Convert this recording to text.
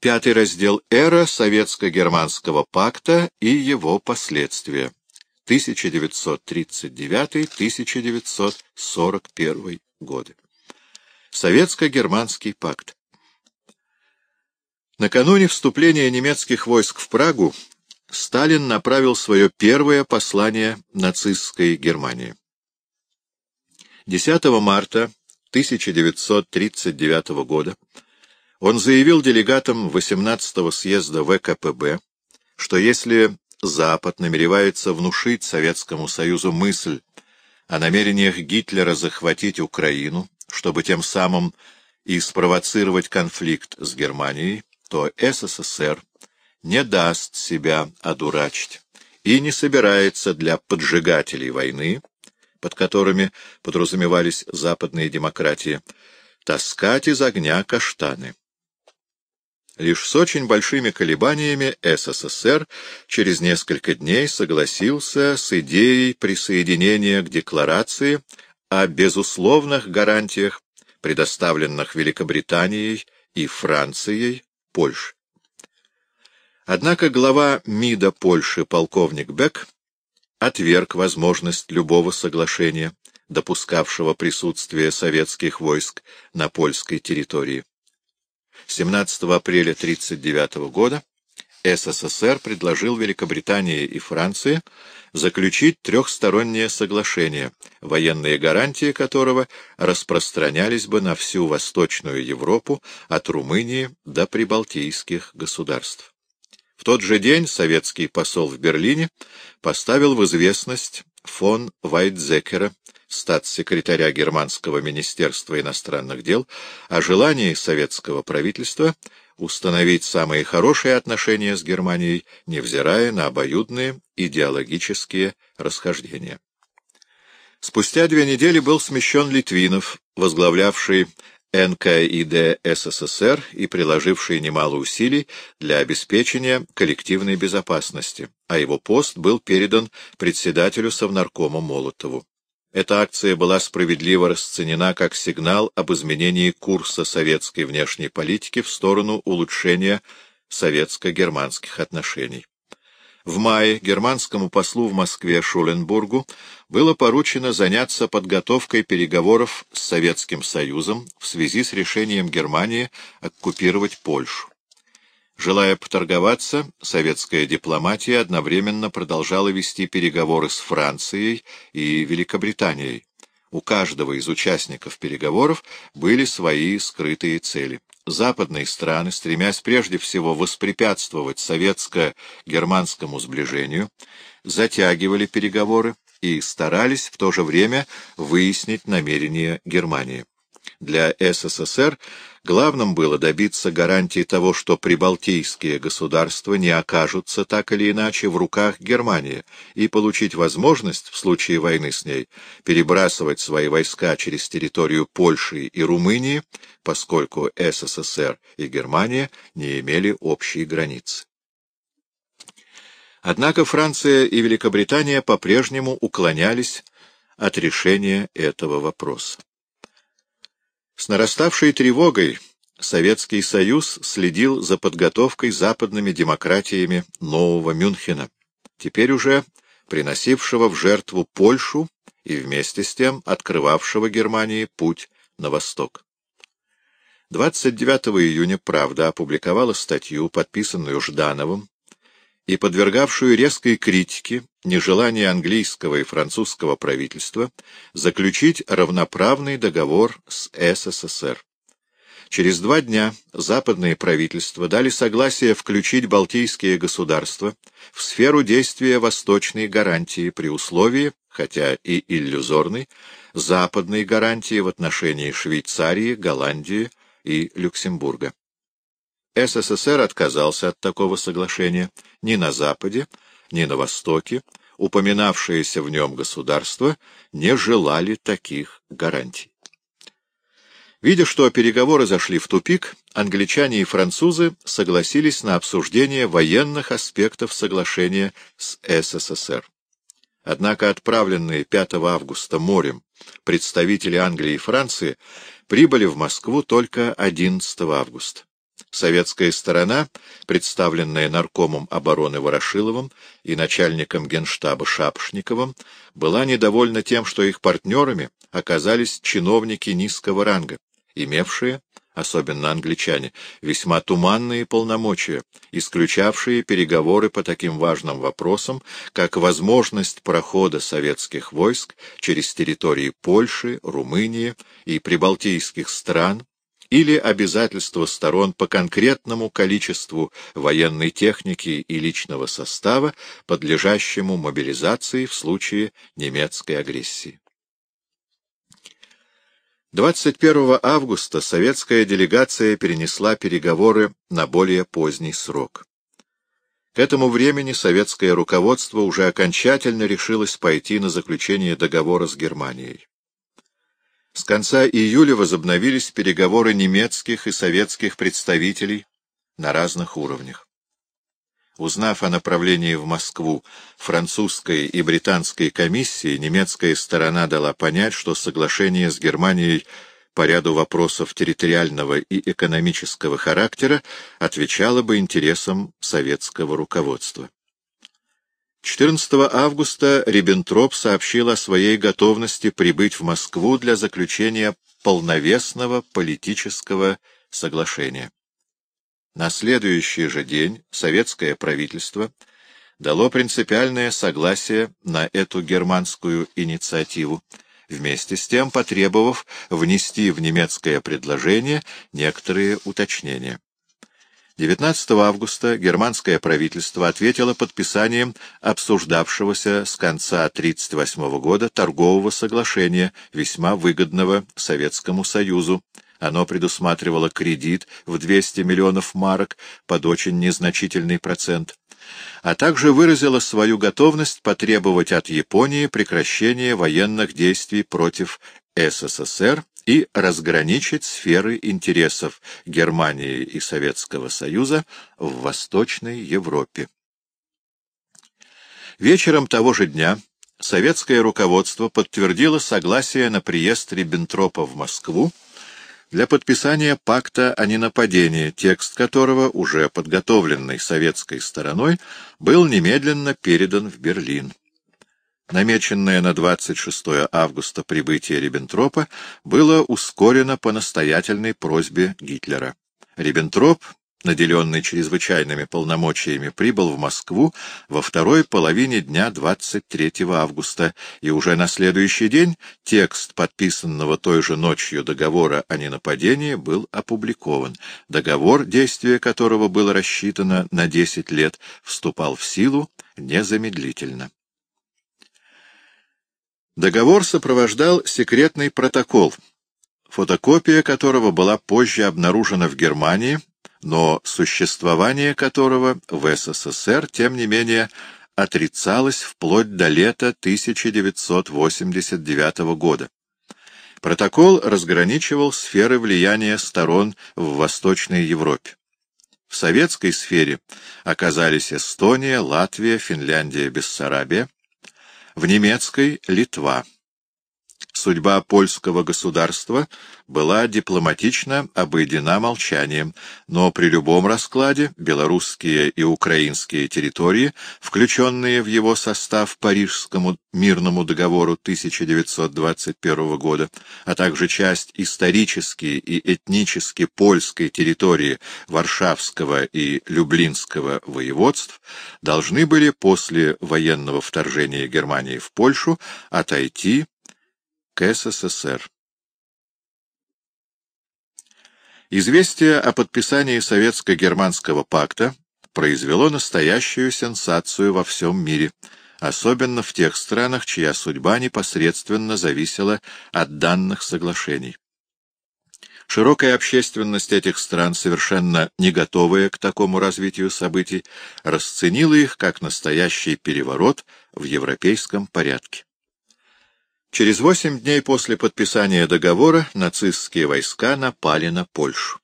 Пятый раздел «Эра Советско-Германского пакта и его последствия» 1939-1941 годы. Советско-Германский пакт. Накануне вступления немецких войск в Прагу Сталин направил свое первое послание нацистской Германии. 10 марта 1939 года он заявил делегатам 18-го съезда ВКПБ, что если Запад намеревается внушить Советскому Союзу мысль о намерениях Гитлера захватить Украину, чтобы тем самым и спровоцировать конфликт с Германией, то СССР не даст себя одурачить и не собирается для поджигателей войны, под которыми подразумевались западные демократии, таскать из огня каштаны. Лишь с очень большими колебаниями СССР через несколько дней согласился с идеей присоединения к декларации о безусловных гарантиях, предоставленных Великобританией и Францией Польше. Однако глава МИДа Польши полковник Бек отверг возможность любого соглашения, допускавшего присутствие советских войск на польской территории. 17 апреля 1939 года СССР предложил Великобритании и Франции заключить трехстороннее соглашение, военные гарантии которого распространялись бы на всю Восточную Европу от Румынии до прибалтийских государств. В тот же день советский посол в Берлине поставил в известность фон Вайтзекера, статс-секретаря Германского министерства иностранных дел, о желании советского правительства установить самые хорошие отношения с Германией, невзирая на обоюдные идеологические расхождения. Спустя две недели был смещен Литвинов, возглавлявший НКИД СССР и приложивший немало усилий для обеспечения коллективной безопасности, а его пост был передан председателю Совнаркома Молотову. Эта акция была справедливо расценена как сигнал об изменении курса советской внешней политики в сторону улучшения советско-германских отношений. В мае германскому послу в Москве Шуленбургу было поручено заняться подготовкой переговоров с Советским Союзом в связи с решением Германии оккупировать Польшу. Желая поторговаться, советская дипломатия одновременно продолжала вести переговоры с Францией и Великобританией. У каждого из участников переговоров были свои скрытые цели. Западные страны, стремясь прежде всего воспрепятствовать советско-германскому сближению, затягивали переговоры и старались в то же время выяснить намерения Германии. Для СССР главным было добиться гарантии того, что прибалтийские государства не окажутся так или иначе в руках Германии, и получить возможность, в случае войны с ней, перебрасывать свои войска через территорию Польши и Румынии, поскольку СССР и Германия не имели общей границы. Однако Франция и Великобритания по-прежнему уклонялись от решения этого вопроса. С нараставшей тревогой Советский Союз следил за подготовкой западными демократиями нового Мюнхена, теперь уже приносившего в жертву Польшу и вместе с тем открывавшего Германии путь на восток. 29 июня «Правда» опубликовала статью, подписанную Ждановым, и подвергавшую резкой критике нежелание английского и французского правительства заключить равноправный договор с СССР. Через два дня западные правительства дали согласие включить балтийские государства в сферу действия восточной гарантии при условии, хотя и иллюзорной, западной гарантии в отношении Швейцарии, Голландии и Люксембурга. СССР отказался от такого соглашения ни на Западе, ни на Востоке, упоминавшиеся в нем государства не желали таких гарантий. Видя, что переговоры зашли в тупик, англичане и французы согласились на обсуждение военных аспектов соглашения с СССР. Однако отправленные 5 августа морем представители Англии и Франции прибыли в Москву только 11 августа. Советская сторона, представленная наркомом обороны Ворошиловым и начальником генштаба Шапошниковым, была недовольна тем, что их партнерами оказались чиновники низкого ранга, имевшие, особенно англичане, весьма туманные полномочия, исключавшие переговоры по таким важным вопросам, как возможность прохода советских войск через территории Польши, Румынии и прибалтийских стран, или обязательства сторон по конкретному количеству военной техники и личного состава, подлежащему мобилизации в случае немецкой агрессии. 21 августа советская делегация перенесла переговоры на более поздний срок. К этому времени советское руководство уже окончательно решилось пойти на заключение договора с Германией. С конца июля возобновились переговоры немецких и советских представителей на разных уровнях. Узнав о направлении в Москву французской и британской комиссии, немецкая сторона дала понять, что соглашение с Германией по ряду вопросов территориального и экономического характера отвечало бы интересам советского руководства. 14 августа Риббентроп сообщил о своей готовности прибыть в Москву для заключения полновесного политического соглашения. На следующий же день советское правительство дало принципиальное согласие на эту германскую инициативу, вместе с тем потребовав внести в немецкое предложение некоторые уточнения. 19 августа германское правительство ответило подписанием обсуждавшегося с конца 1938 года торгового соглашения, весьма выгодного Советскому Союзу. Оно предусматривало кредит в 200 миллионов марок под очень незначительный процент, а также выразило свою готовность потребовать от Японии прекращения военных действий против СССР и разграничить сферы интересов Германии и Советского Союза в Восточной Европе. Вечером того же дня советское руководство подтвердило согласие на приезд Риббентропа в Москву для подписания пакта о ненападении, текст которого, уже подготовленный советской стороной, был немедленно передан в Берлин. Намеченное на 26 августа прибытие Риббентропа было ускорено по настоятельной просьбе Гитлера. Риббентроп, наделенный чрезвычайными полномочиями, прибыл в Москву во второй половине дня 23 августа, и уже на следующий день текст подписанного той же ночью договора о ненападении был опубликован. Договор, действие которого было рассчитано на 10 лет, вступал в силу незамедлительно. Договор сопровождал секретный протокол, фотокопия которого была позже обнаружена в Германии, но существование которого в СССР, тем не менее, отрицалось вплоть до лета 1989 года. Протокол разграничивал сферы влияния сторон в Восточной Европе. В советской сфере оказались Эстония, Латвия, Финляндия, Бессарабия, в немецкой — Литва. Судьба польского государства была дипломатично обойдена молчанием, но при любом раскладе белорусские и украинские территории, включенные в его состав Парижскому мирному договору 1921 года, а также часть исторически и этнически польской территории Варшавского и Люблинского воеводств, должны были после военного вторжения Германии в Польшу отойти к СССР. Известие о подписании Советско-германского пакта произвело настоящую сенсацию во всем мире, особенно в тех странах, чья судьба непосредственно зависела от данных соглашений. Широкая общественность этих стран, совершенно не готовая к такому развитию событий, расценила их как настоящий переворот в европейском порядке. Через восемь дней после подписания договора нацистские войска напали на Польшу.